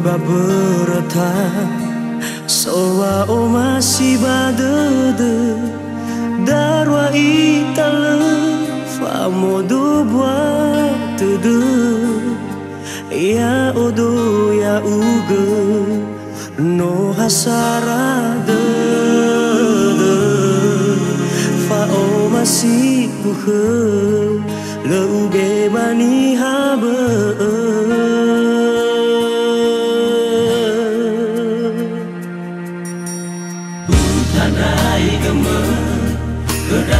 bereta Soa o masih badede Darwa itale Famo do buat tede. Ya odo ya uge No hasara de Fa o masih buhe Leuge bani habe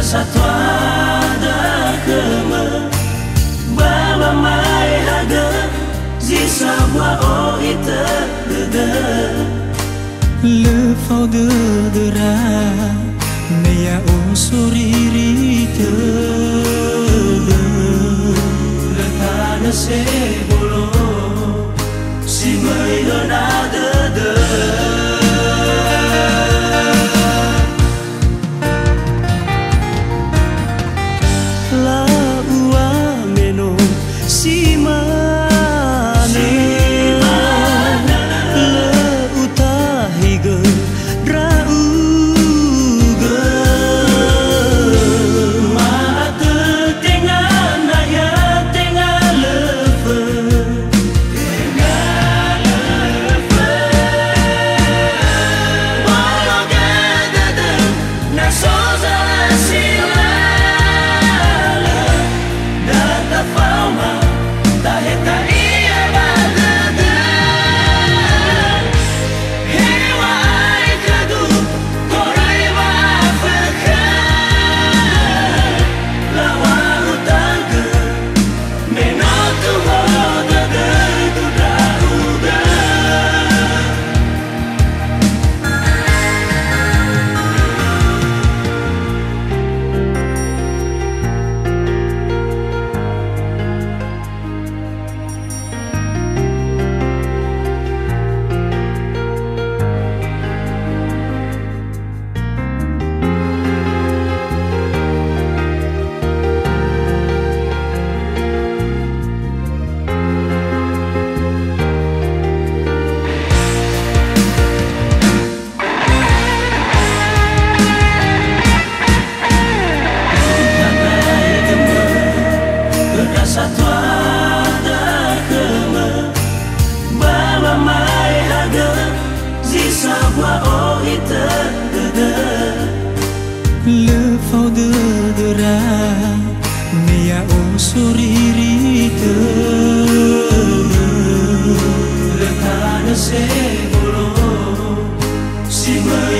satwa da kema baba mai haga zisa bua o ita de le fau de de ra me o soriri te le tana se bolo si mai na de de Mea o soriri te Le tana se bolo Si mai